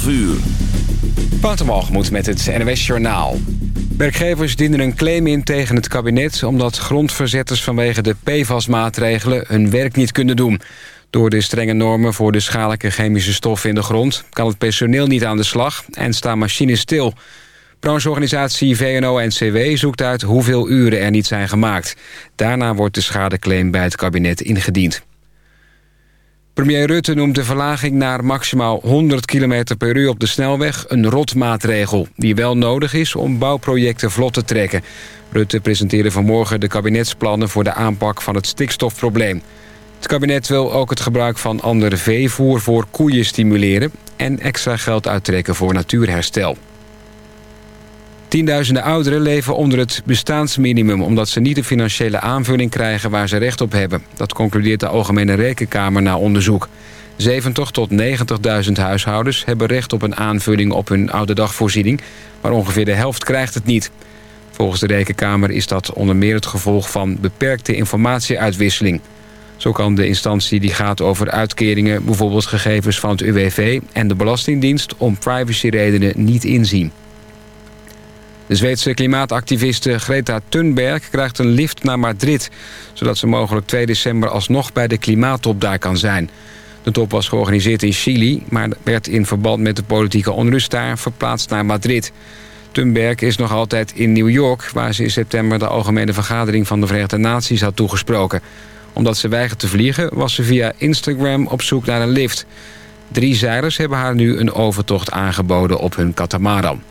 12 uur. Met het NWS Journaal. Werkgevers dienen een claim in tegen het kabinet... omdat grondverzetters vanwege de PFAS-maatregelen hun werk niet kunnen doen. Door de strenge normen voor de schadelijke chemische stoffen in de grond... kan het personeel niet aan de slag en staan machines stil. Brancheorganisatie VNO-NCW zoekt uit hoeveel uren er niet zijn gemaakt. Daarna wordt de schadeclaim bij het kabinet ingediend. Premier Rutte noemt de verlaging naar maximaal 100 km per uur op de snelweg een rotmaatregel... die wel nodig is om bouwprojecten vlot te trekken. Rutte presenteerde vanmorgen de kabinetsplannen voor de aanpak van het stikstofprobleem. Het kabinet wil ook het gebruik van andere veevoer voor koeien stimuleren... en extra geld uittrekken voor natuurherstel. Tienduizenden ouderen leven onder het bestaansminimum... omdat ze niet de financiële aanvulling krijgen waar ze recht op hebben. Dat concludeert de Algemene Rekenkamer na onderzoek. 70 tot 90.000 huishoudens hebben recht op een aanvulling op hun ouderdagvoorziening... maar ongeveer de helft krijgt het niet. Volgens de Rekenkamer is dat onder meer het gevolg van beperkte informatieuitwisseling. Zo kan de instantie die gaat over uitkeringen... bijvoorbeeld gegevens van het UWV en de Belastingdienst... om privacyredenen niet inzien. De Zweedse klimaatactiviste Greta Thunberg krijgt een lift naar Madrid... zodat ze mogelijk 2 december alsnog bij de klimaattop daar kan zijn. De top was georganiseerd in Chili... maar werd in verband met de politieke onrust daar verplaatst naar Madrid. Thunberg is nog altijd in New York... waar ze in september de Algemene Vergadering van de Verenigde Naties had toegesproken. Omdat ze weigert te vliegen was ze via Instagram op zoek naar een lift. Drie zeilers hebben haar nu een overtocht aangeboden op hun katamaran.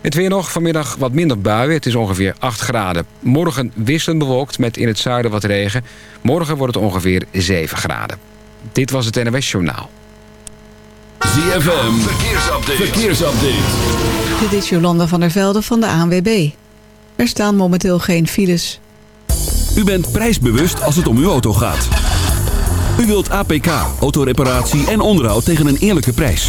Het weer nog, vanmiddag wat minder buien. Het is ongeveer 8 graden. Morgen wisselend bewolkt met in het zuiden wat regen. Morgen wordt het ongeveer 7 graden. Dit was het NWS Journaal. ZFM, verkeersupdate. verkeersupdate. Dit is Jolanda van der Velde van de ANWB. Er staan momenteel geen files. U bent prijsbewust als het om uw auto gaat. U wilt APK, autoreparatie en onderhoud tegen een eerlijke prijs.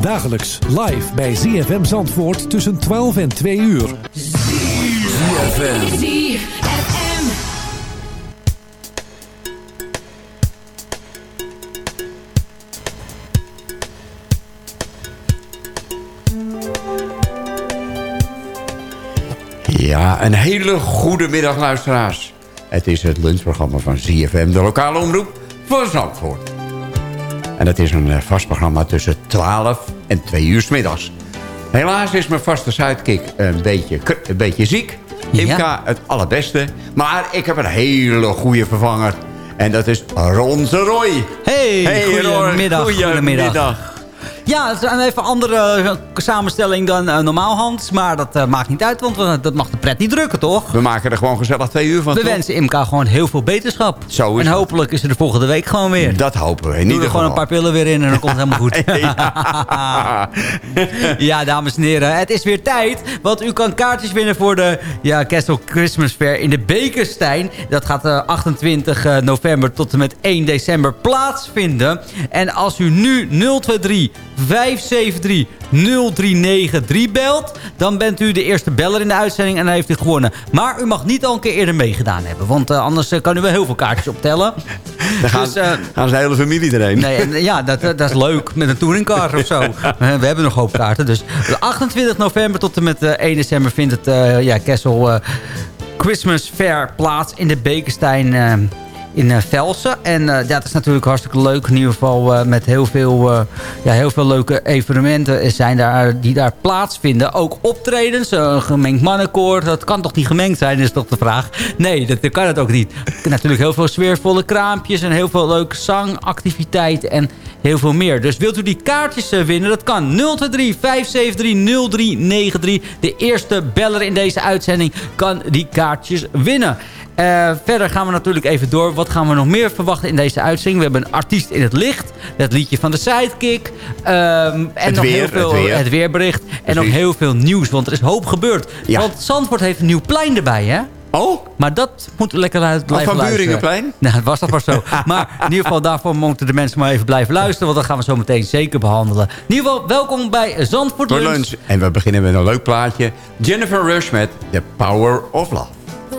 Dagelijks live bij ZFM Zandvoort tussen 12 en 2 uur. ZFM. Ja, een hele goede middag luisteraars. Het is het lunchprogramma van ZFM, de lokale omroep van Zandvoort. En het is een eh, vast programma tussen 12 en 2 uur 's middags. Helaas is mijn vaste sidekick een beetje, een beetje ziek. Imka, het allerbeste. Maar ik heb een hele goede vervanger. En dat is Ron Roy. Hey, goedemiddag, goedemiddag. Ja, het is een even andere eh, samenstelling dan eh, normaal, Hans. Maar dat eh, maakt niet uit, want we- dat mag de pret niet drukken, toch? We maken er gewoon gezellig twee uur van. We toch? wensen Imka gewoon heel veel beterschap. Zo is en hopelijk is ze er volgende week gewoon weer. Dat hopen we. In Doe ieder er gewoon een paar pillen weer in en dan komt het helemaal goed. Ja. Ja, dames en heren, het is weer tijd. Want u kan kaartjes winnen voor de ja, Castle Christmas Fair in de Bekenstein. Dat gaat eh, 28 eh, november tot en met 1 december plaatsvinden. En als u nu 023 573 0393 belt... dan bent u de eerste beller in de uitzending en dan heeft u gewonnen. Maar u mag niet al een keer eerder meegedaan hebben. Want eh, anders eh, kan u wel heel veel kaartjes optellen. Dan gaan, Dus, eh, gaan zijn hele familie erheen. Nee, en, ja, dat, dat is leuk. Met een touringcar of zo. We hebben nog hoop kaarten. Dus de 28 november tot en met eh, 1 december vindt het ja, Kessel Christmas Fair plaats in de Bekenstein in eh, Velsen. En eh, dat is natuurlijk hartstikke leuk. In ieder geval eh, met heel veel, ja, heel veel leuke evenementen zijn daar, die daar plaatsvinden. Ook optredens, een gemengd mannenkoor. Dat kan toch niet gemengd zijn, is toch de vraag. Nee, dat, kan het ook niet. Natuurlijk heel veel sfeervolle kraampjes en heel veel leuke zangactiviteiten en heel veel meer. Dus wilt u die kaartjes winnen? Dat kan 023 573 0393. De eerste beller in deze uitzending kan die kaartjes winnen. Eh, verder gaan we natuurlijk even door. Wat gaan we nog meer verwachten in deze uitzending? We hebben een artiest in het licht. Het liedje van de Sidekick. ehm, en Het nog weer, heel veel, het weer. weerbericht. En nog heel veel nieuws. Want er is hoop gebeurd. Ja. Want Zandvoort heeft een nieuw plein erbij, hè? Oh, Maar dat moet lekker uit blijven van luisteren. Buringenplein? Nou, het was dat maar zo. Maar in ieder geval daarvoor moeten de mensen maar even blijven luisteren. Want dat gaan we zo meteen zeker behandelen. In ieder geval, welkom bij Zandvoort voor Lunch. lunch. En we beginnen met een leuk plaatje. Jennifer Rush met The Power of Love. The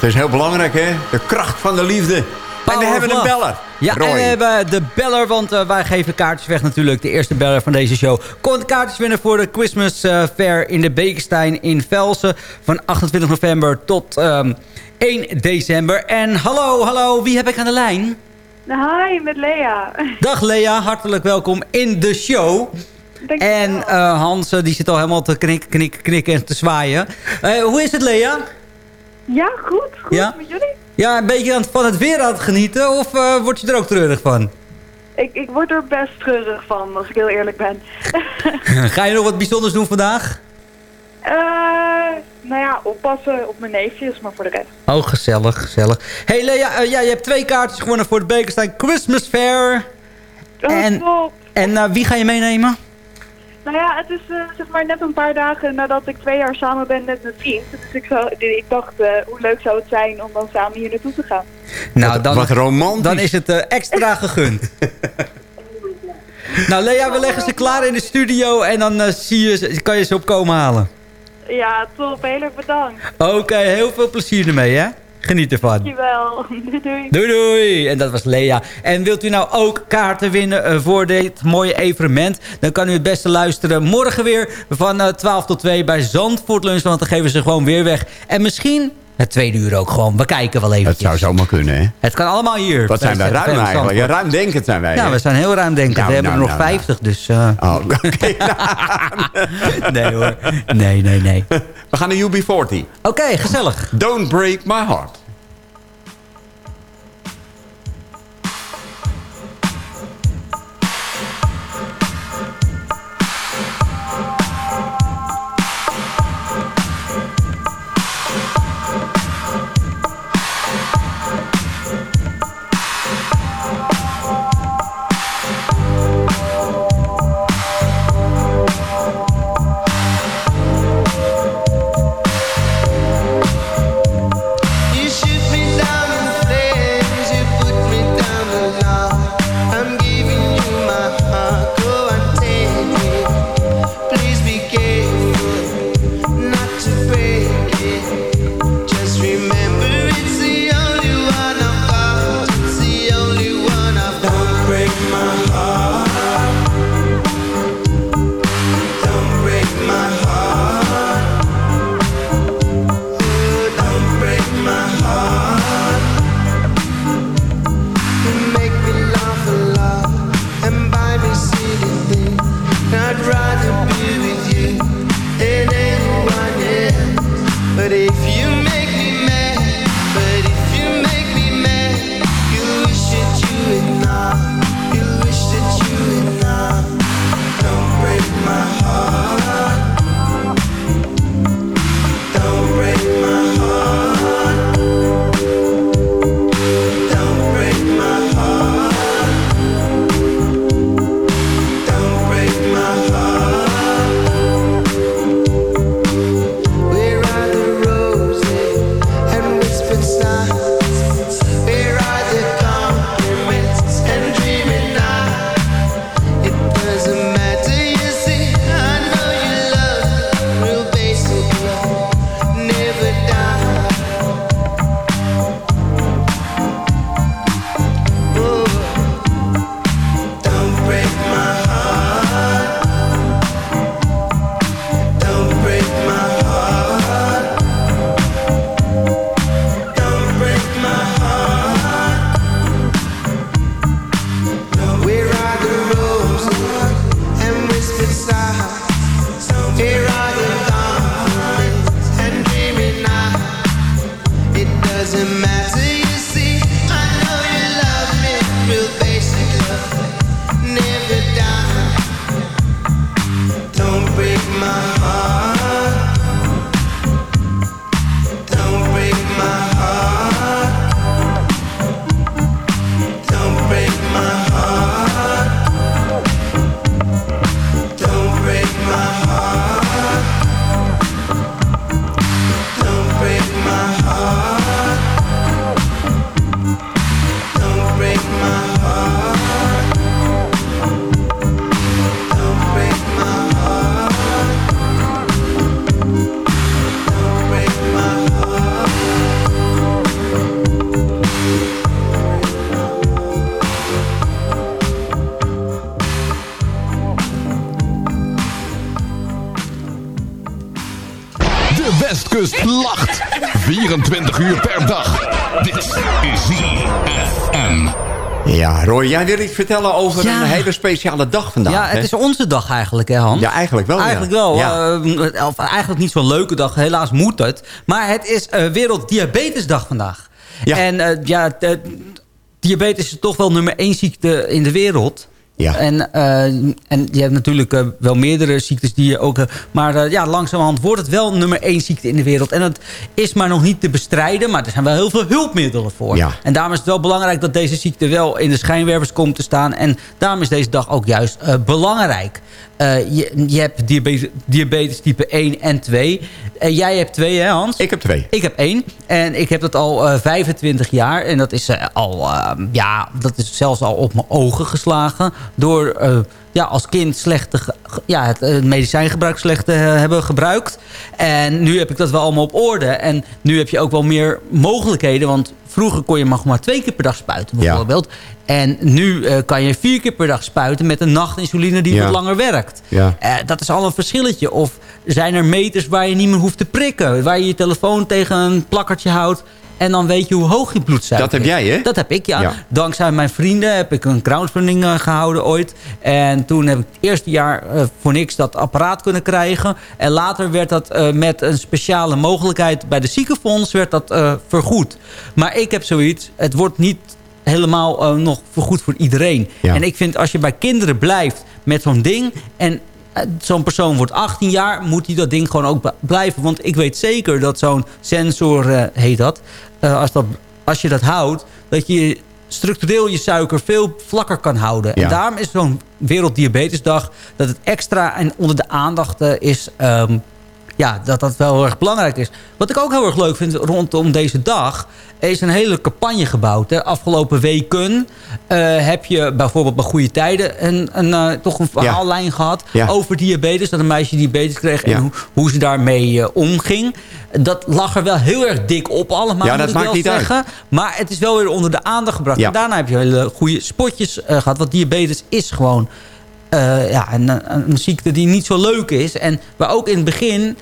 dat is heel belangrijk, hè? De kracht van de liefde. en we hebben een beller. Ja, Roy. en we hebben de beller, want eh, wij geven kaartjes weg natuurlijk. De eerste beller van deze show. Kon kaartjes winnen voor de Christmas eh, Fair in de Bekenstein in Velsen. Van 28 november tot ehm, 1 december. En hallo, hallo, wie heb ik aan de lijn? Hi, met Lea. Dag Lea, hartelijk welkom in de show. Dank je En eh, Hans, die zit al helemaal te knikken, knikken, knikken en te zwaaien. Eh, hoe is het, Lea? Ja, goed. Goed, Ja? met jullie? Ja, een beetje aan het, van het weer aan het genieten? Of eh, word je er ook treurig van? Ik, ik word er best treurig van, als ik heel eerlijk ben. Ga je nog wat bijzonders doen vandaag? Eh, nou ja, oppassen op mijn neefjes, maar voor de rest. Oh, gezellig, gezellig. hey Lea, eh, ja, je hebt twee kaartjes gewonnen voor de Bekenstein Christmas Fair. Oh, en top. en wie ga je meenemen? Nou ja, het is eh, zeg maar net een paar dagen nadat ik twee jaar samen ben met mijn vriend. Dus ik, zou, ik dacht, eh, hoe leuk zou het zijn om dan samen hier naartoe te gaan. Nou, dan, wat romantisch. Dan is het eh, extra gegund. nou Lea, we leggen ze klaar in de studio en dan eh, zie je, ze- kan je ze opkomen halen. Ja, top. Heel erg bedankt. Oké, heel veel plezier ermee, hè? Geniet ervan. Dankjewel. Doei doei. Doei doei! En dat was Lea. En wilt u nou ook kaarten winnen eh, voor dit mooie evenement? Dan kan u het beste luisteren morgen weer van eh, 12 tot 2 bij Zandvoort Lunch. Want dan geven ze gewoon weer weg. En misschien het tweede uur ook gewoon. We kijken wel even. Het zou zomaar kunnen, hè? Het kan allemaal hier. Wat zijn wij ruim eigenlijk? Ja, ruimdenkend zijn wij. Ja, hè? we zijn heel ruimdenkend. Nou, we hebben nou, er nog nou, 50, dus... eh, Oh, oké. nee hoor. Nee, nee, nee. We gaan naar UB40. Oké, gezellig. Don't break my heart. 24 uur per dag. Dit is ZFM. Ja, Roy, jij wil iets vertellen over Ja. een hele speciale dag vandaag. Ja, het hè? is onze dag eigenlijk, hè Hans? Ja, eigenlijk wel. ja. Eigenlijk wel. Ja. eh, of eigenlijk niet zo'n leuke dag. Helaas moet het. Maar het is eh, Werelddiabetesdag vandaag. Ja. En eh, ja, diabetes is toch wel nummer één ziekte in de wereld. Ja. En, eh, en je hebt natuurlijk eh, wel meerdere ziektes die je ook... eh, maar ja, langzamerhand wordt het wel nummer één ziekte in de wereld. En dat is maar nog niet te bestrijden. Maar er zijn wel heel veel hulpmiddelen voor. Ja. En daarom is het wel belangrijk dat deze ziekte wel in de schijnwerpers komt te staan. En daarom is deze dag ook juist belangrijk. Eh, je, je hebt diabetes, diabetes type 1 en 2. En jij hebt twee, hè Hans? Ik heb twee. Ik heb één. En ik heb dat al eh 25 jaar. En dat is eh, al, eh, ja, dat is zelfs al op mijn ogen geslagen. Door eh, ja, als kind slecht te ge- ja, het eh, medicijngebruik slecht te eh, hebben gebruikt. En nu heb ik dat wel allemaal op orde. En nu heb je ook wel meer mogelijkheden. Want vroeger kon je maar, maar twee keer per dag spuiten Ja. bijvoorbeeld. En nu eh, kan je vier keer per dag spuiten met een nachtinsuline die Ja. wat langer werkt. Ja. Eh, dat is al een verschilletje. Of zijn er meters waar je niet meer hoeft te prikken? Waar je je telefoon tegen een plakkertje houdt... en dan weet je hoe hoog je bloedsuiker Dat heb is. jij, hè? Dat heb ik, ja. Ja. Dankzij mijn vrienden heb ik een crowdfunding eh, gehouden ooit. En toen heb ik het eerste jaar eh, voor niks dat apparaat kunnen krijgen. En later werd dat eh, met een speciale mogelijkheid... bij de ziekenfonds werd dat vergoed. Maar ik heb zoiets, het wordt niet helemaal nog vergoed voor iedereen. Ja. En ik vind als je bij kinderen blijft met zo'n ding... en zo'n persoon wordt 18 jaar, moet hij dat ding gewoon ook blijven. Want ik weet zeker dat zo'n sensor, heet dat, als dat... Als je dat houdt, dat je structureel je suiker veel vlakker kan houden. Ja. En daarom is zo'n Werelddiabetesdag... dat het extra en onder de aandacht eh, is... ehm, ja, dat dat wel heel erg belangrijk is. Wat ik ook heel erg leuk vind rondom deze dag... is een hele campagne gebouwd. Hè. Afgelopen weken eh, heb je bijvoorbeeld bij Goede Tijden... Een, een, eh, toch een verhaallijn gehad Ja. over diabetes. Dat een meisje diabetes kreeg Ja. en hoe, hoe ze daarmee eh, omging. Dat lag er wel heel erg dik op allemaal, Ja, dat ik maakt niet uit. zeggen. Maar het is wel weer onder de aandacht gebracht. En daarna heb je hele goede spotjes eh, gehad. Want diabetes is gewoon ja, een, een ziekte die niet zo leuk is. En waar ook in het begin...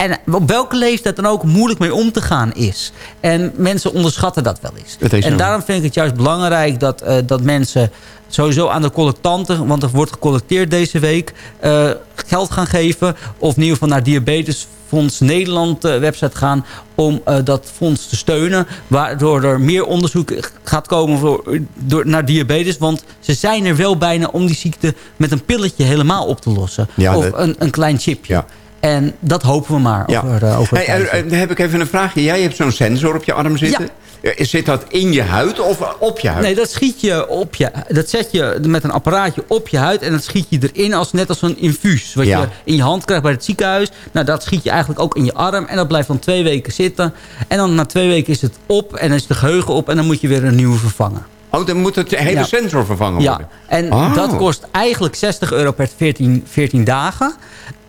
En op welke leeftijd dan ook moeilijk mee om te gaan is. En mensen onderschatten dat wel eens. En daarom vind ik het juist belangrijk dat, eh, dat mensen sowieso aan de collectanten... want er wordt gecollecteerd deze week, eh, geld gaan geven. Of in ieder geval naar Diabetesfonds Nederland eh, website gaan... om dat fonds te steunen. Waardoor er meer onderzoek gaat komen voor, door, naar diabetes. Want ze zijn er wel bijna om die ziekte met een pilletje helemaal op te lossen. Ja, of een, een klein chipje. Ja. En dat hopen we maar Ja. over, Hey, dan heb ik even een vraagje. Jij hebt zo'n sensor op je arm zitten. Eh, Zit dat in je huid of op je huid? Nee, dat schiet je op je. Dat zet je met een apparaatje op je huid. En dat schiet je erin als net als een infuus. Wat Ja. je in je hand krijgt bij het ziekenhuis. Nou, dat schiet je eigenlijk ook in je arm. En dat blijft dan twee weken zitten. En dan na twee weken is het op. En dan is de geheugen op. En dan moet je weer een nieuwe vervangen. Oh, dan moet het hele Ja. sensor vervangen Ja, worden. en Oh. dat kost eigenlijk 60 euro per 14, 14 dagen.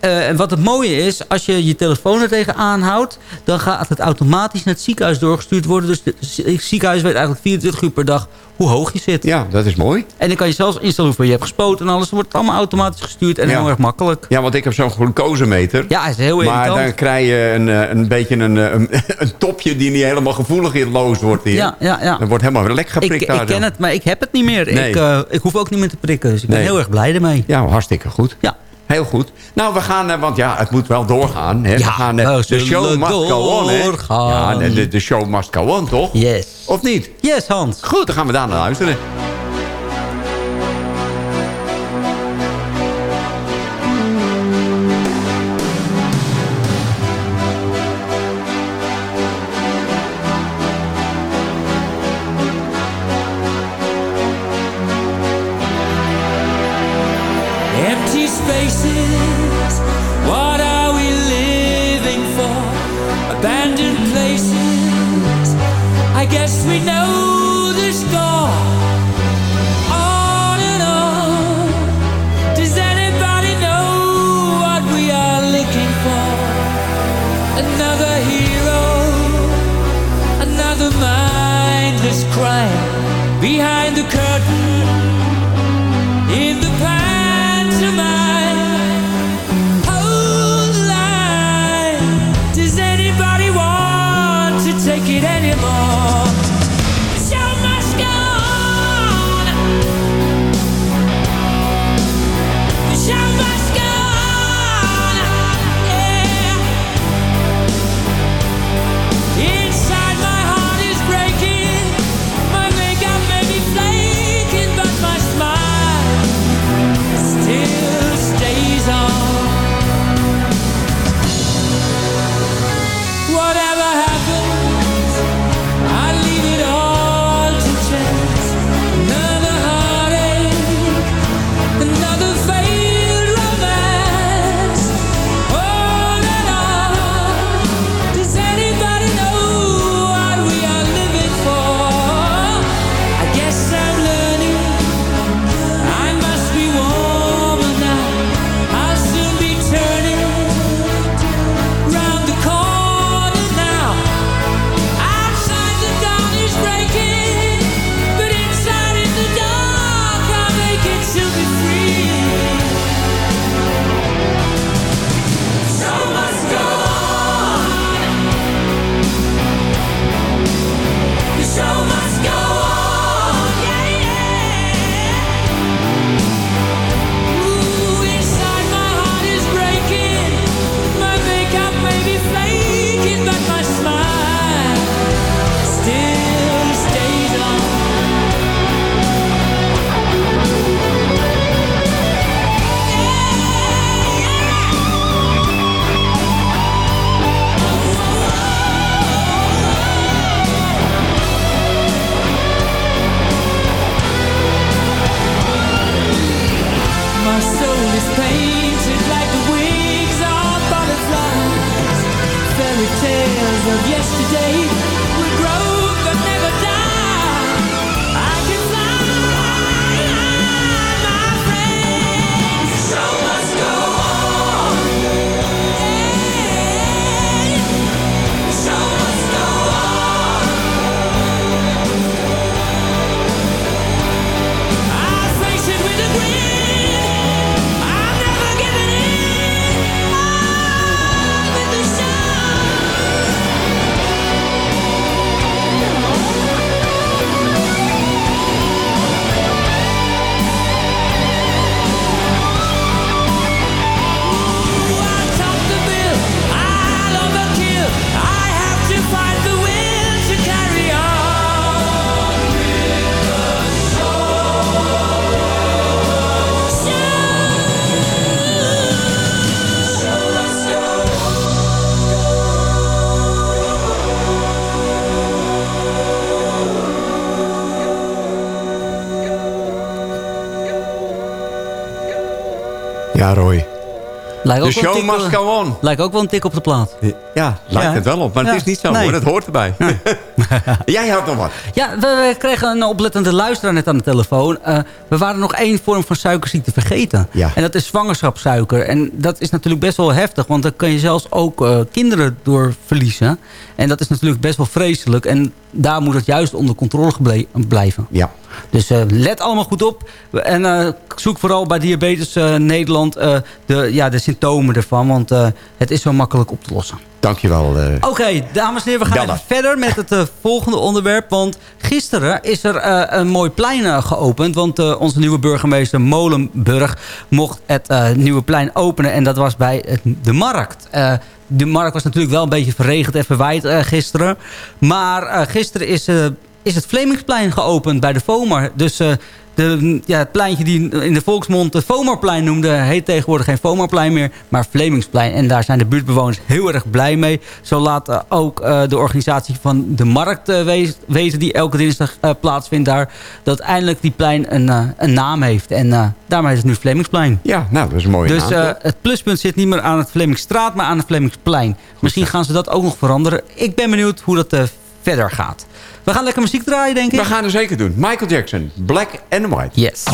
Eh, en wat het mooie is, als je je telefoon er tegenaan houdt... dan gaat het automatisch naar het ziekenhuis doorgestuurd worden. Dus het ziekenhuis weet eigenlijk 24 uur per dag hoe hoog je zit. Ja, dat is mooi. En dan kan je zelfs instellen hoeveel je hebt gespoten en alles. Dan wordt het allemaal automatisch gestuurd en Ja. heel erg makkelijk. Ja, want ik heb zo'n glucosemeter. Ja, is heel Maar irritant. dan krijg je een, eh, een beetje een, eh, een, een topje die niet helemaal gevoeligloos wordt hier. Ja, ja, ja. Dan wordt helemaal lek Ik, geprikt ik daar ken het, maar ik heb het niet meer. Nee. Ik, ik hoef ook niet meer te prikken. Dus ik ben Nee. heel erg blij ermee. Ja, hartstikke goed. Ja. Heel goed. Nou, we gaan, eh, want ja, het moet wel doorgaan. Hè? we gaan, eh, we de show must go on, hè? doorgaan. Ja, de, de, de show must go on, toch? Yes. Of niet? Yes, Hans. Goed, dan gaan we daar naar luisteren. Ja, Roy. Lijkt De show must go on. Lijkt ook wel een tik op de plaat. Ja, lijkt Ja. het wel op. Maar Ja. het is niet zo Nee. hoor. Dat hoort erbij. Jij had nog wat. Ja, we, we kregen een oplettende luisteraar net aan de telefoon. Eh, we waren nog één vorm van suikerziekte vergeten. Ja. En dat is zwangerschapssuiker. En dat is natuurlijk best wel heftig. Want daar kan je zelfs ook eh, kinderen door verliezen. En dat is natuurlijk best wel vreselijk. En daar moet het juist onder controle blijven. Ja. Dus eh, let allemaal goed op. En eh, zoek vooral bij Diabetes eh, Nederland de, ja, de symptomen ervan. Want het is zo makkelijk op te lossen. Dankjewel. Oké, dames en heren, we gaan even verder met het volgende onderwerp. Want gisteren is er een mooi plein geopend. Want onze nieuwe burgemeester Molenburg mocht het nieuwe plein openen. En dat was bij het- de markt. De markt was natuurlijk wel een beetje verregend en verwijt gisteren. Maar gisteren is, eh, is het Vlemingsplein geopend bij de FOMAR. Dus... eh, de, ja, het pleintje die in de volksmond het Fomarplein noemde... heet tegenwoordig geen Fomarplein meer, maar Vlemingsplein. En daar zijn de buurtbewoners heel erg blij mee. Zo laat eh, ook eh, de organisatie van de markt wees- weten... die elke dinsdag plaatsvindt daar... dat eindelijk die plein een, een naam heeft. En daarmee is het nu Vlemingsplein. Ja, nou, dat is een mooie Dus naam, het pluspunt zit niet meer aan het Vlemingstraat... maar aan het Vlemingsplein. Misschien gaan ze dat ook nog veranderen. Ik ben benieuwd hoe dat verder gaat. We gaan lekker muziek draaien, denk ik. We gaan er zeker doen. Michael Jackson, Black and White. Yes.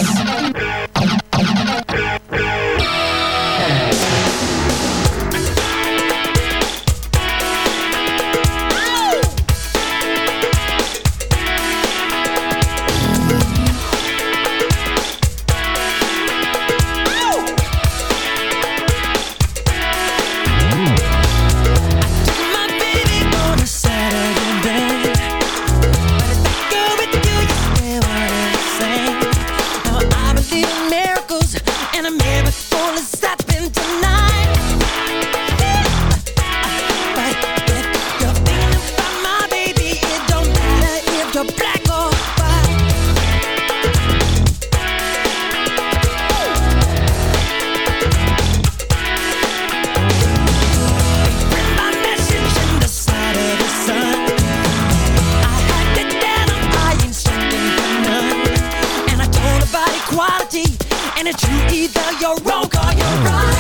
And it's you either you're wrong or you're right.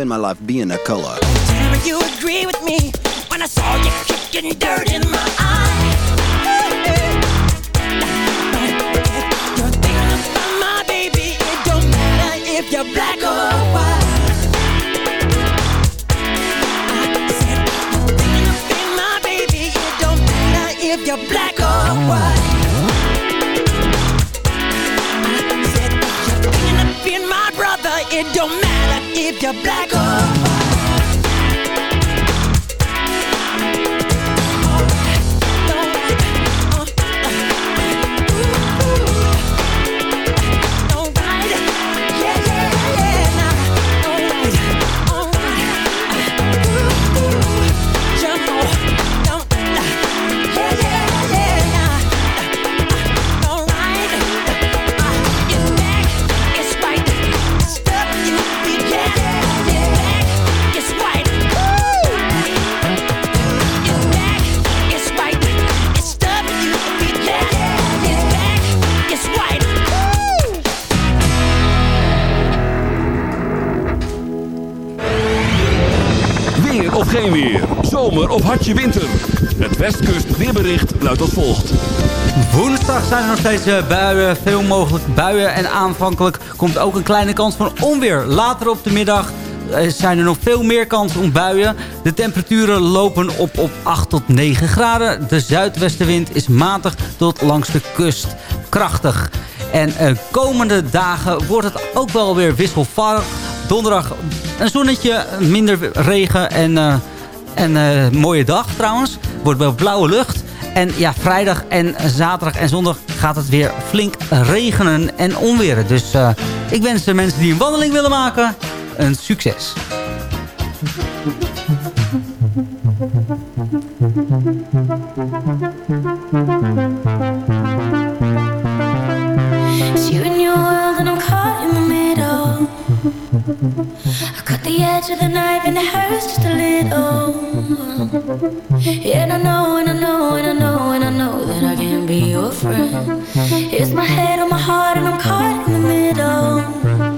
Spend my life being a color. You agree with me when I saw you kicking dirt in my eye. You're. It don't matter if you're black or white. Said, you're my brother, it don't matter if you're black or Of hartje winter. Het Westkust weerbericht luidt als volgt. Woensdag zijn er nog steeds eh, buien, veel mogelijk buien. En aanvankelijk komt ook een kleine kans van onweer. Later op de middag eh, zijn er nog veel meer kansen op buien. De temperaturen lopen op op 8 tot 9 graden. De zuidwestenwind is matig tot langs de kust krachtig. En eh, komende dagen wordt het ook wel weer wisselvallig. Donderdag een zonnetje, minder regen en, en eh, mooie dag trouwens. Wordt wel blauwe lucht. En ja, vrijdag en zaterdag en zondag gaat het weer flink regenen en onweren. Dus eh, ik wens de mensen die een wandeling willen maken een succes. The edge of the knife, and it hurts just a little. And I know, and I know, and I know, and I know that I can't be your friend. It's my head on my heart, and I'm caught in the middle.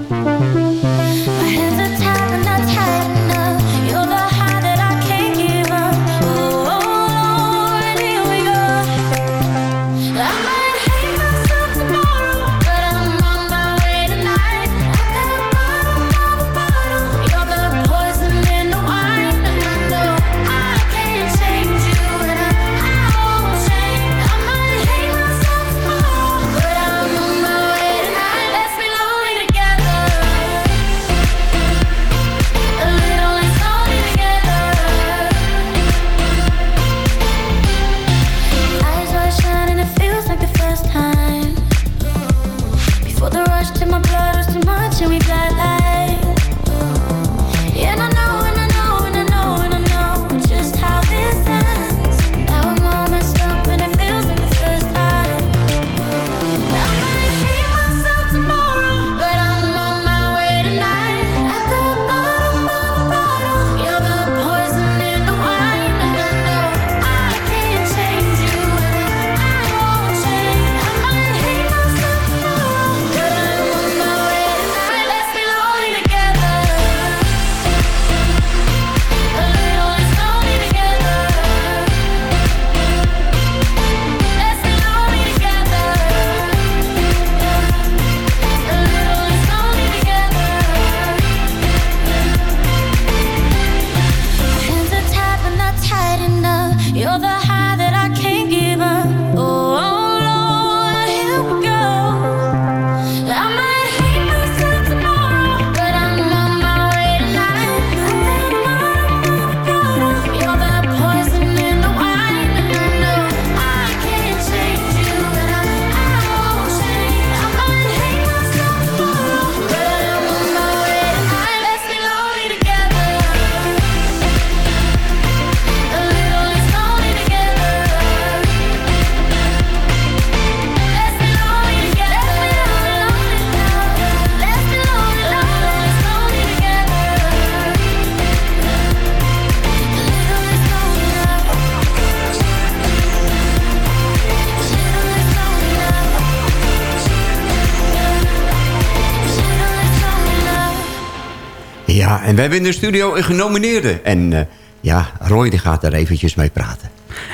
En we hebben in de studio een genomineerde. En eh, ja, Roy die gaat er eventjes mee praten.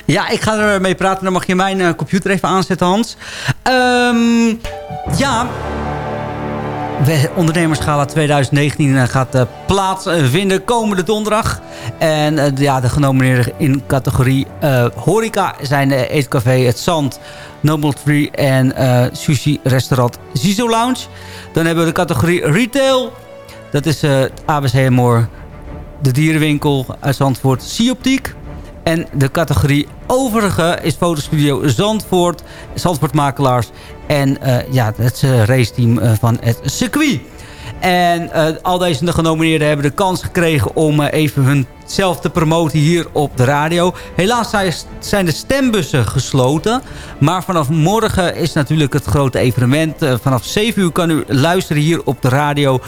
Ja, ik ga er mee praten. Dan mag je mijn eh, computer even aanzetten, Hans. Ehm, ja, de ondernemerschala 2019 eh, gaat eh, plaatsvinden komende donderdag. En ja, de genomineerden in categorie horeca zijn Eetcafé Het Zand, Noble Tree en sushi restaurant Zizo Lounge. Dan hebben we de categorie retail. Dat is eh, het ABC Moor, de dierenwinkel uit Zandvoort, Sioptiek. En de categorie overige is fotostudio Zandvoort, Zandvoort Makelaars en eh, ja, het uh, raceteam eh, van het circuit. En eh, al deze genomineerden hebben de kans gekregen om eh, even hunzelf te promoten hier op de radio. Helaas zijn- de stembussen gesloten. Maar vanaf morgen is natuurlijk het grote evenement. Eh, vanaf 7 uur kan u luisteren hier op de radio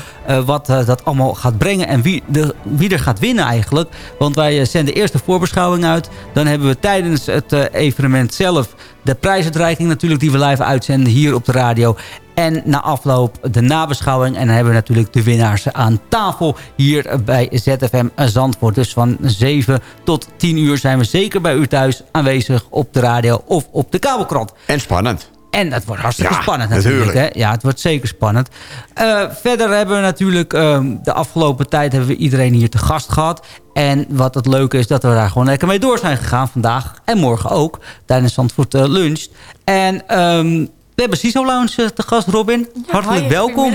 wat dat allemaal gaat brengen. En wie, de, wie er gaat winnen eigenlijk. Want wij zenden eerst de voorbeschouwing uit. Dan hebben we tijdens het evenement zelf de prijsuitreiking natuurlijk die we live uitzenden hier op de radio. En na afloop de nabeschouwing. En dan hebben we natuurlijk de winnaars aan tafel hier bij ZFM Zandvoort. Dus van 7 tot 10 uur zijn we zeker bij u thuis aanwezig op de radio of op de kabelkrant. En spannend. En dat wordt hartstikke Ja, spannend natuurlijk. natuurlijk. Hè? Ja, het wordt zeker spannend. Eh, verder hebben we natuurlijk ehm, de afgelopen tijd hebben we iedereen hier te gast gehad. En wat het leuke is dat we daar gewoon lekker mee door zijn gegaan vandaag. En morgen ook, tijdens Zandvoort eh, Lunch. En ehm, we hebben CISO Lounge eh, te gast, Robin. Hartelijk hoi, welkom.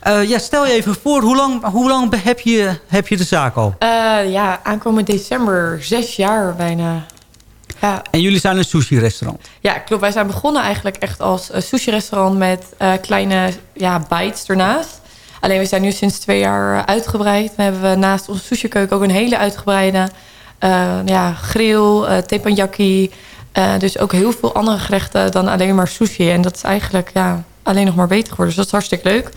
Eh, ja, stel je even voor, hoe lang, hoe lang heb, je, heb je de zaak al? Eh, ja, aankomend december, zes jaar bijna. Ja, En jullie zijn een sushi-restaurant. ja, klopt. Wij zijn begonnen eigenlijk echt als eh, sushi-restaurant met eh, kleine ja, bites ernaast. Alleen we zijn nu sinds twee jaar eh, uitgebreid. We hebben naast onze sushi-keuken ook een hele uitgebreide ja, grill, eh teppanyaki. Dus ook heel veel andere gerechten dan alleen maar sushi. En dat is eigenlijk ja, alleen nog maar beter geworden. Dus dat is hartstikke leuk.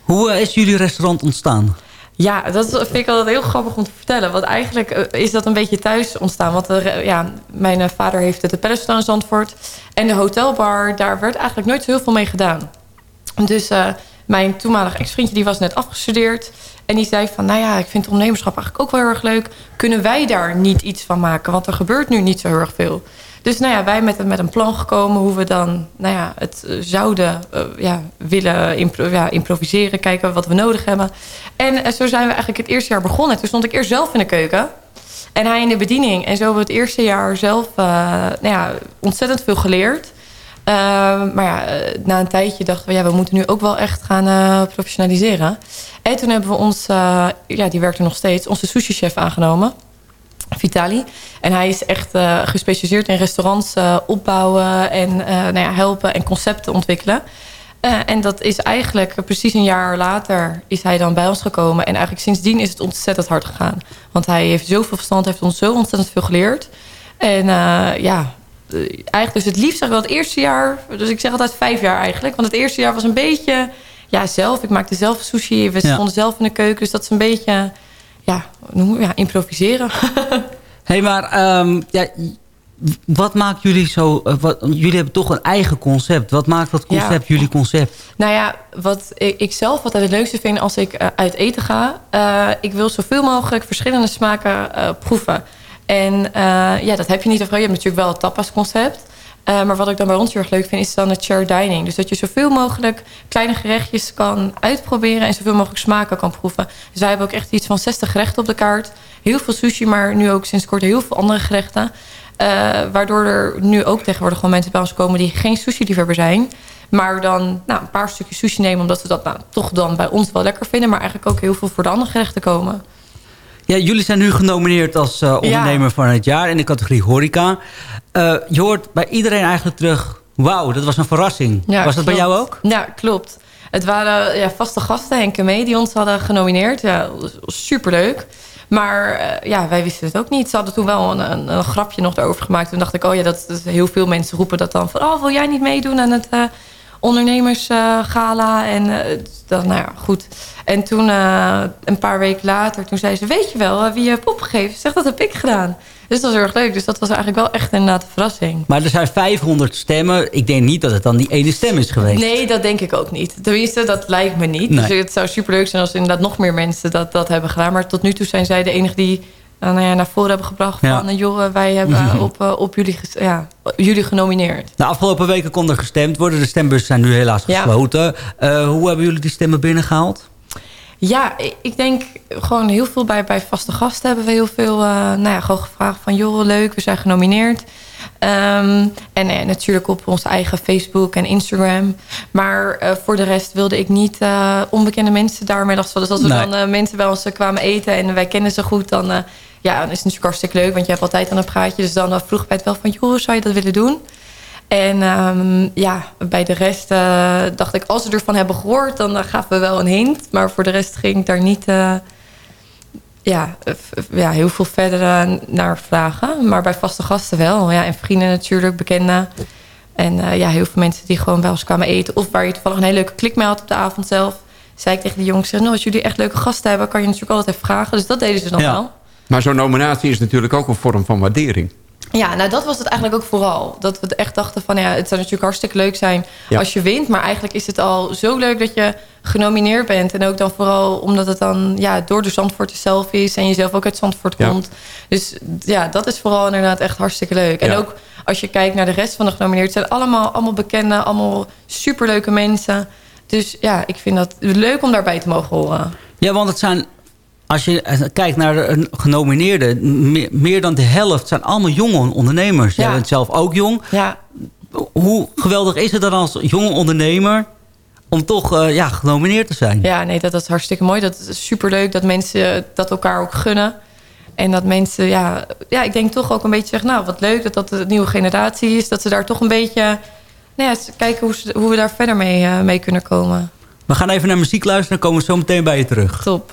Hoe is jullie restaurant ontstaan? Ja, dat vind ik altijd heel grappig om te vertellen. Want eigenlijk eh, is dat een beetje thuis ontstaan. Want eh, ja, mijn eh, vader heeft de Palace staan in Zandvoort. En de hotelbar, daar werd eigenlijk nooit zo heel veel mee gedaan. Dus mijn toenmalige ex-vriendje die was net afgestudeerd. En die zei van, nou ja, ik vind ondernemerschap eigenlijk ook wel heel erg leuk. Kunnen wij daar niet iets van maken? Want er gebeurt nu niet zo heel erg veel. Dus nou ja, wij met, met een plan gekomen hoe we dan nou ja, het eh, zouden eh, ja, willen ja, improviseren. Kijken wat we nodig hebben. En eh, zo zijn we eigenlijk het eerste jaar begonnen. Toen stond ik eerst zelf in de keuken. En hij in de bediening. En zo hebben we het eerste jaar zelf nou ja, ontzettend veel geleerd. Eh, maar ja, na een tijdje dachten we, ja, we moeten nu ook wel echt gaan professionaliseren. En toen hebben we ons, ja, die werkte nog steeds, onze sushi-chef aangenomen. Vitali. En hij is echt eh, gespecialiseerd in restaurants eh, opbouwen en eh, nou ja, helpen en concepten ontwikkelen. En dat is eigenlijk precies een jaar later is hij dan bij ons gekomen. En eigenlijk sindsdien is het ontzettend hard gegaan. Want hij heeft zoveel verstand, heeft ons zo ontzettend veel geleerd. En ja, eigenlijk dus het liefst zeg ik wel het eerste jaar. Dus ik zeg altijd vijf jaar eigenlijk. Want het eerste jaar was een beetje ja, zelf. Ik maakte zelf sushi. We Ja. stonden zelf in de keuken. Dus dat is een beetje ja, ja improviseren. Hé, maar ehm, ja, wat maakt jullie zo... eh, wat, jullie hebben toch een eigen concept. Wat maakt dat concept jullie concept? Nou ja, wat ik, ik zelf wat het leukste vind als ik eh, uit eten ga... eh, ik wil zoveel mogelijk verschillende smaken proeven. En ja, dat heb je niet overal. Je hebt natuurlijk wel het tapas concept. Eh, maar wat ik dan bij ons heel erg leuk vind, is dan het share dining. Dus dat je zoveel mogelijk kleine gerechtjes kan uitproberen... en zoveel mogelijk smaken kan proeven. Dus wij hebben ook echt iets van 60 gerechten op de kaart. Heel veel sushi, maar nu ook sinds kort heel veel andere gerechten. Eh, waardoor er nu ook tegenwoordig gewoon mensen bij ons komen... die geen sushi-liefhebber zijn... Maar dan nou, een paar stukjes sushi nemen... omdat ze dat nou, toch dan bij ons wel lekker vinden. Maar eigenlijk ook heel veel voor de andere gerechten komen. Ja, jullie zijn nu genomineerd als eh, ondernemer van het jaar in de categorie horeca. Eh, je hoort bij iedereen eigenlijk terug... Wauw, dat was een verrassing. Ja, was dat bij jou ook? Ja, klopt. Het waren ja, vaste gasten, Henk en mee, die ons hadden genomineerd. Ja, superleuk. Maar eh, ja, wij wisten het ook niet. Ze hadden toen wel een, een, een grapje nog erover gemaakt. Toen dacht ik, oh ja, dat, dat heel veel mensen roepen dat dan van... oh, wil jij niet meedoen aan het ondernemersgala? en eh, dan, nou ja, goed. En toen, eh, een paar weken later, toen zei ze... weet je wel eh, wie je hebt opgegeven? Zeg, dat heb ik gedaan. Dus dat was heel erg leuk. Dus dat was eigenlijk wel echt inderdaad een verrassing. Maar er zijn 500 stemmen. Ik denk niet dat het dan die ene stem is geweest. Nee, dat denk ik ook niet. Tenminste, dat lijkt me niet. Nee. Dus het zou superleuk zijn als inderdaad nog meer mensen dat, dat hebben gedaan. Maar tot nu toe zijn zij de enige die eh, nou ja, naar voren hebben gebracht Ja. van... eh, joh, wij hebben op, eh, op jullie, ja, jullie genomineerd. De afgelopen weken kon er gestemd worden. De stembussen zijn nu helaas Ja. gesloten. Eh, hoe hebben jullie die stemmen binnengehaald? Ja, ik- denk gewoon heel veel bij, bij vaste gasten hebben we heel veel... eh, nou ja, gewoon gevraagd van, joh, leuk, we zijn genomineerd. Ehm, en eh, natuurlijk op onze eigen Facebook en Instagram. Maar eh, voor de rest wilde ik niet eh, onbekende mensen daarmee lastig. Dus als Nee. dan eh, mensen bij ons eh, kwamen eten en wij kennen ze goed... dan, eh, ja, dan is het natuurlijk hartstikke leuk, want je hebt altijd aan een praatje. Dus dan vroeg bij het wel van, joh, zou je dat willen doen? En ehm, ja, bij de rest eh, dacht ik, als we ervan hebben gehoord... dan gaven we wel een hint. Maar voor de rest ging ik daar niet eh, ja, ja, heel veel verder eh, naar vragen. Maar bij vaste gasten wel. Ja, en vrienden natuurlijk, bekenden. En ja, heel veel mensen die gewoon bij ons kwamen eten. Of waar je toevallig een hele leuke klik mee had op de avond zelf. Zei ik tegen die jongens, nou, als jullie echt leuke gasten hebben... kan je natuurlijk altijd even vragen. Dus dat deden ze dan wel. Maar zo'n nominatie is natuurlijk ook een vorm van waardering. Ja, nou dat was het eigenlijk ook vooral. Dat we echt dachten van ja, het zou natuurlijk hartstikke leuk zijn Ja. als je wint. Maar eigenlijk is het al zo leuk dat je genomineerd bent. En ook dan vooral omdat het dan ja, door de Zandvoort zelf is. En je zelf ook uit Zandvoort Ja. komt. Dus ja, dat is vooral inderdaad echt hartstikke leuk. En Ja. ook als je kijkt naar de rest van de genomineerden. Het zijn allemaal, allemaal bekende, allemaal superleuke mensen. Dus ja, ik vind dat leuk om daarbij te mogen horen. Ja, want het zijn... Als je eh, kijkt naar de eh, genomineerden... meer, meer dan de helft zijn allemaal jonge ondernemers. Jij Ja. bent zelf ook jong. Ja. Hoe geweldig is het dan als jonge ondernemer... om toch eh, ja, genomineerd te zijn? Ja, nee, dat, dat is hartstikke mooi. Dat is superleuk dat mensen dat elkaar ook gunnen. En dat mensen, ja, ja, ik denk toch ook een beetje zeggen... nou, wat leuk dat dat de nieuwe generatie is. Dat ze daar toch een beetje... Nou ja, kijken hoe, ze, hoe we daar verder mee, eh, mee kunnen komen. We gaan even naar muziek luisteren... dan komen we zo meteen bij je terug. Top.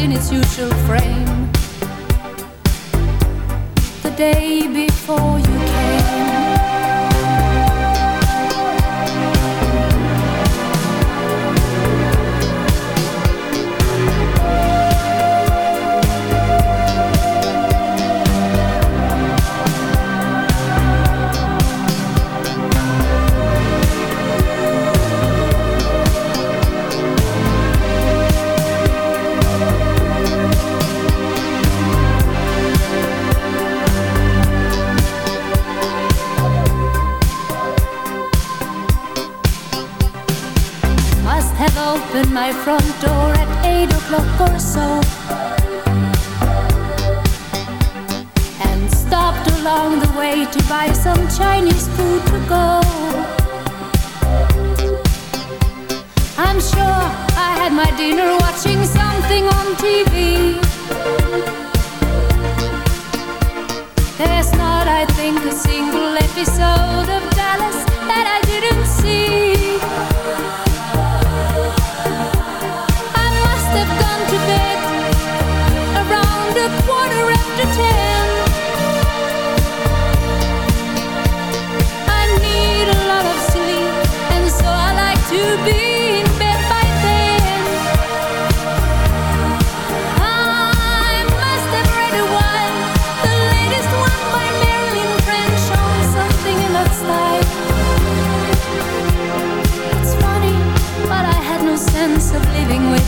within its usual frame. The day before you front door at eight o'clock or so.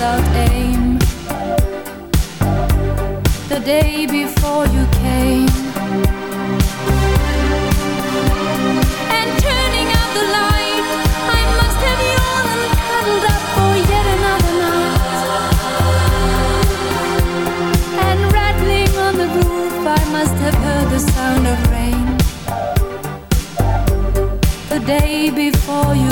Without aim. The day before before you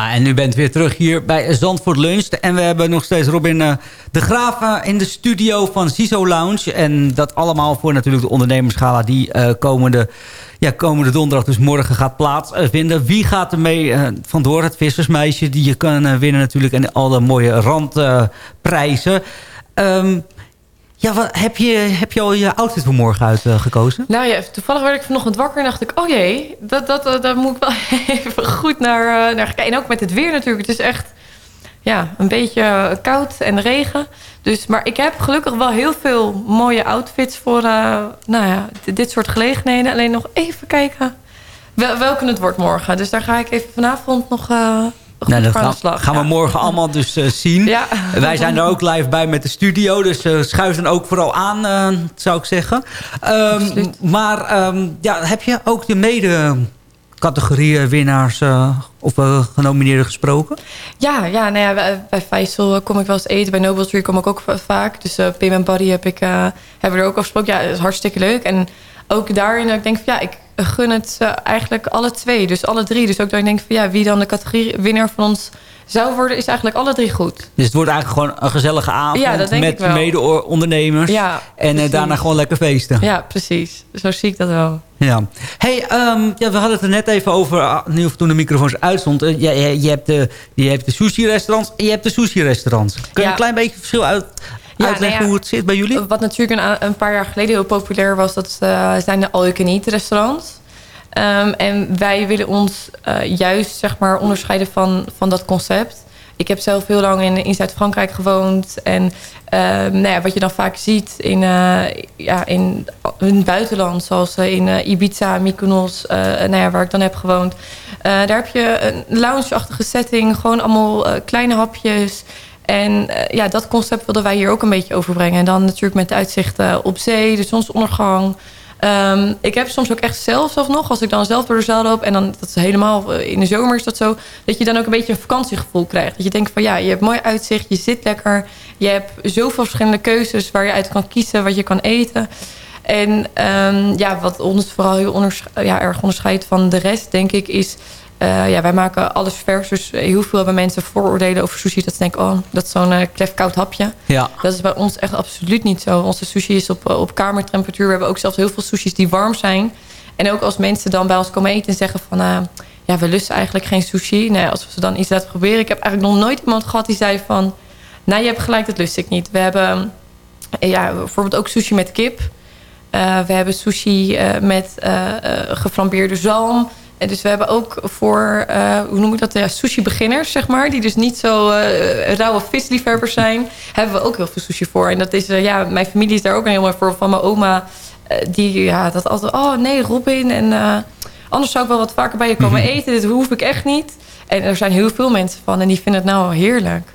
Ja, en u bent weer terug hier bij Zandvoort Lunch. En we hebben nog steeds Robin eh, de Graaf eh, in de studio van CISO Lounge. En dat allemaal voor natuurlijk de ondernemerschala die eh, komende, ja, komende donderdag, dus morgen, gaat plaatsvinden. Wie gaat er mee vandoor? Het vissersmeisje die je kan winnen natuurlijk. En al de mooie randprijzen. Ehm ja, heb, je, heb je al je outfit voor morgen uitgekozen? Nou ja, toevallig werd ik vanochtend wakker en dacht ik... oh jee, dat, dat, dat, daar moet ik wel even goed naar, eh, naar kijken. En ook met het weer natuurlijk. Het is echt ja, een beetje koud en regen. Dus, maar ik heb gelukkig wel heel veel mooie outfits voor eh, nou ja, dit soort gelegenheden. Alleen nog even kijken wel, welke het wordt morgen. Dus daar ga ik even vanavond nog eh Nou, dat gaan, slag. gaan we morgen allemaal dus eh, zien. Ja. Wij zijn er ook live bij met de studio. Dus eh schuif dan ook vooral aan, eh, zou ik zeggen. Ehm, maar ehm, ja, heb je ook de mede categorieën winnaars eh, of eh, genomineerden gesproken? Ja, ja, nou ja bij, Faisal eh, kom ik wel eens eten. Bij Noble Tree kom ik ook va- vaak. Dus eh, Pim en Buddy heb ik, eh, hebben we er ook al gesproken. Ja, dat is hartstikke leuk. En ook daarin dat ik denk van ja, ik gun het eh, eigenlijk alle twee. Dus alle drie. Dus ook dat ik denk van ja, wie dan de categorie winnaar van ons zou worden... is eigenlijk alle drie goed. Dus het wordt eigenlijk gewoon een gezellige avond Ja, dat denk met mede-ondernemers. Ja, en eh, daarna gewoon lekker feesten. Ja, precies. Zo zie ik dat wel. Ja. Hey, ehm, ja, we hadden het er net even over, ah, nu of toen de microfoons uitstond. Eh, je, je, je hebt de, je hebt de sushi-restaurants en je hebt de sushi-restaurants. Kun je Ja. een klein beetje verschil uit, uitleggen nou ja, hoe het zit bij jullie? Wat natuurlijk een, een paar jaar geleden heel populair was... dat eh, zijn de all-you-can-eat restaurants. Ehm, en wij willen ons eh, juist zeg maar, onderscheiden van, van dat concept. Ik heb zelf heel lang in, in Zuid-Frankrijk gewoond. En ehm, nou ja, wat je dan vaak ziet in, eh, ja, in, in het buitenland... zoals in Ibiza, Mykonos, nou ja, waar ik dan heb gewoond... daar heb je een lounge-achtige setting. Gewoon allemaal kleine hapjes... En eh, ja, dat concept wilden wij hier ook een beetje overbrengen. En dan natuurlijk met uitzicht eh, op zee, de zonsondergang. Ehm, ik heb soms ook echt zelf, zelf nog, als ik dan zelf door de zaal loop... en dan, dat is helemaal eh, in de zomer is dat zo... dat je dan ook een beetje een vakantiegevoel krijgt. Dat je denkt van ja, je hebt mooi uitzicht, je zit lekker... je hebt zoveel verschillende keuzes waar je uit kan kiezen... wat je kan eten... En ehm, ja, wat ons vooral heel ja, erg onderscheidt van de rest, denk ik, is... eh, ja, wij maken alles vers. Dus heel veel hebben mensen vooroordelen over sushi. Dat ze denken, oh, dat is zo'n eh, klef koud hapje. Ja. Dat is bij ons echt absoluut niet zo. Onze sushi is op, op kamertemperatuur. We hebben ook zelfs heel veel sushis die warm zijn. En ook als mensen dan bij ons komen eten en zeggen van... eh, ja, we lusten eigenlijk geen sushi. Nee, als we ze dan iets laten proberen. Ik heb eigenlijk nog nooit iemand gehad die zei van... nou, je hebt gelijk, dat lust ik niet. We hebben eh, ja, bijvoorbeeld ook sushi met kip. Eh, we hebben sushi eh, met eh eh, geflambeerde zalm. En dus we hebben ook voor, eh, hoe noem ik dat, ja, sushi-beginners, zeg maar... die dus niet zo eh, rauwe visliefhebbers zijn... hebben we ook heel veel sushi voor. En dat is, eh, ja, mijn familie is daar ook mooi voor. Van mijn oma, die ja, dat altijd... oh nee, Robin, en anders zou ik wel wat vaker bij je komen eten. Dit hoef ik echt niet. En er zijn heel veel mensen van en die vinden het nou heerlijk.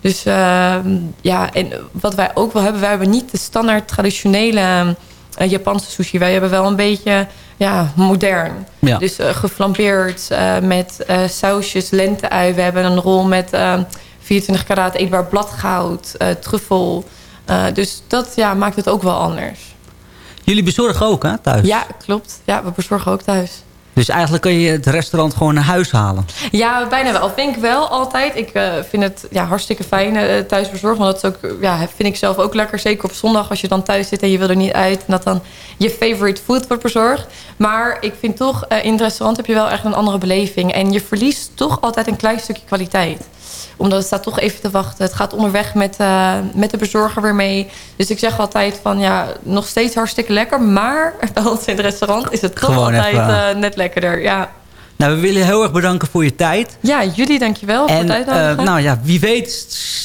Dus eh, ja, en wat wij ook wel hebben... wij hebben niet de standaard traditionele Japanse sushi. Wij hebben wel een beetje ja, modern. Ja. Dus eh, geflambeerd eh, met eh, sausjes, lenteui. We hebben een rol met eh, 24 karaat eetbaar bladgoud, truffel. Dus dat ja, maakt het ook wel anders. Jullie bezorgen ook, hè, thuis? Ja, klopt. Ja, we bezorgen ook thuis. Dus eigenlijk kun je het restaurant gewoon naar huis halen. Ja, bijna wel. Vind ik wel altijd. Ik eh, vind het ja, hartstikke fijn eh, thuis bezorgen. Want dat is ook, ja, vind ik zelf ook lekker. Zeker op zondag als je dan thuis zit en je wil er niet uit. En dat dan je favorite food wordt bezorgd. Maar ik vind toch, eh, in het restaurant heb je wel echt een andere beleving. En je verliest toch altijd een klein stukje kwaliteit omdat het staat toch even te wachten. Het gaat onderweg met, eh, met de bezorger weer mee. Dus ik zeg altijd van ja, nog steeds hartstikke lekker. Maar bij ons in het restaurant is het toch Gewoon altijd even- eh, net lekkerder. Ja. Nou, we willen je heel erg bedanken voor je tijd. Ja, jullie dankjewel voor En het uitnodigen. eh, nou ja, wie weet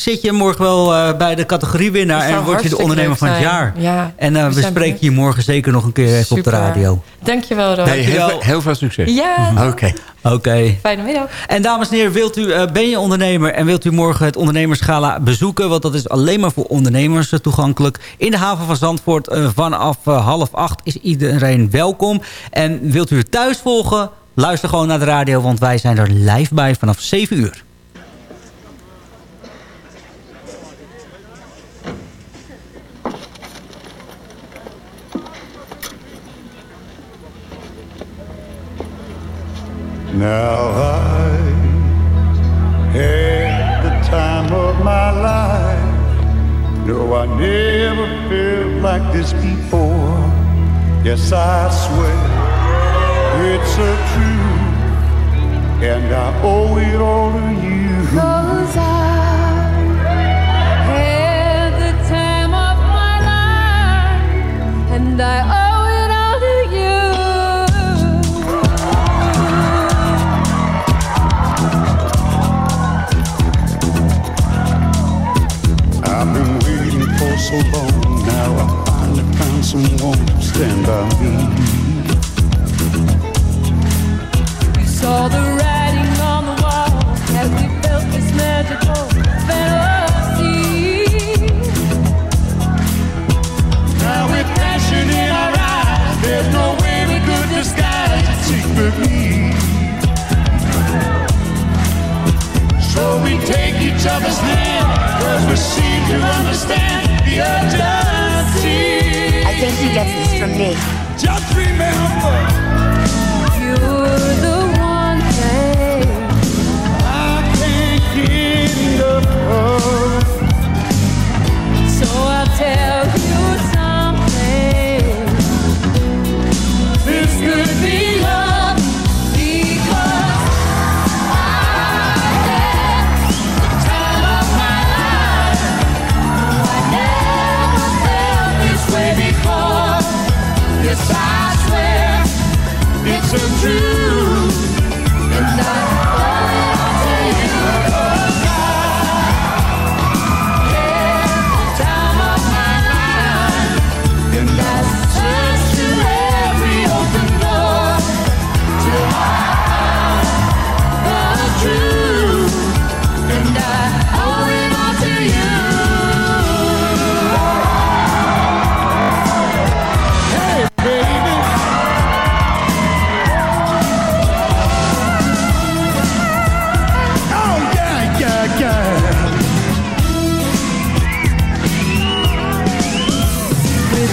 zit je morgen wel eh, bij de categoriewinnaar... En word je de ondernemer van het jaar. Ja, en eh, we spreken je morgen zeker nog een keer even op de radio. Dankjewel, Rob. Nee, heel, veel- heel veel succes. Ja, Oké. Oké. fijne middag. En dames en heren, wilt u, eh, ben je ondernemer en wilt u morgen het ondernemersgala bezoeken? Want dat is alleen maar voor ondernemers toegankelijk. In de haven van Zandvoort vanaf half acht is iedereen welkom. En wilt u het thuis volgen? Luister gewoon naar de radio, want wij zijn er live bij vanaf 7 uur. Now I had the time of my life. No, I never felt like this before. Yes, I swear it's a truth, and I owe it all to you. I had the time of my life, and I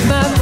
my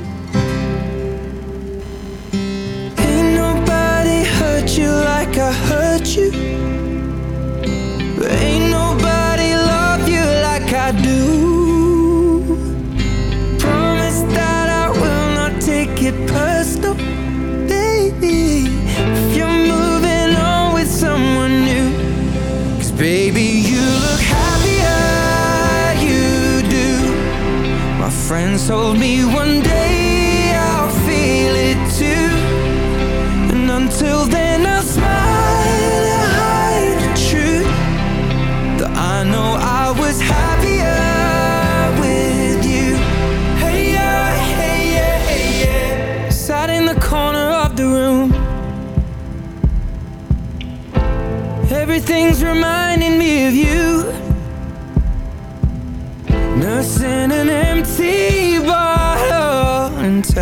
Told me one day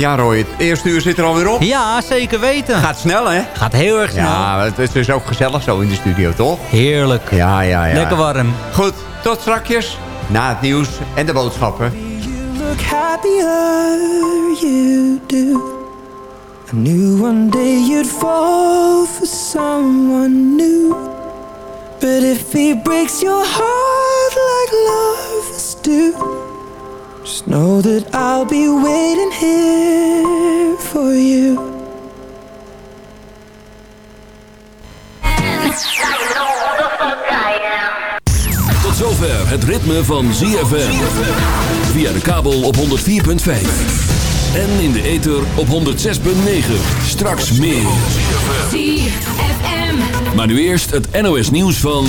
Ja, Roy, het eerste uur zit er alweer op. Ja, zeker weten. Gaat snel, hè? Gaat heel erg snel. Ja, het is dus ook gezellig zo in de studio, toch? Heerlijk. Ja, ja, ja. Lekker warm. Goed, tot strakjes. Na het nieuws en de boodschappen. look happier, you do. I knew one day you'd fall for someone new. But if he breaks your heart like lovers do, just know that I'll be waiting here for you. Tot zover het ritme van ZFM. Via de kabel op 104.5. En in de ether op 106.9. Straks meer. Maar nu eerst het NOS nieuws van...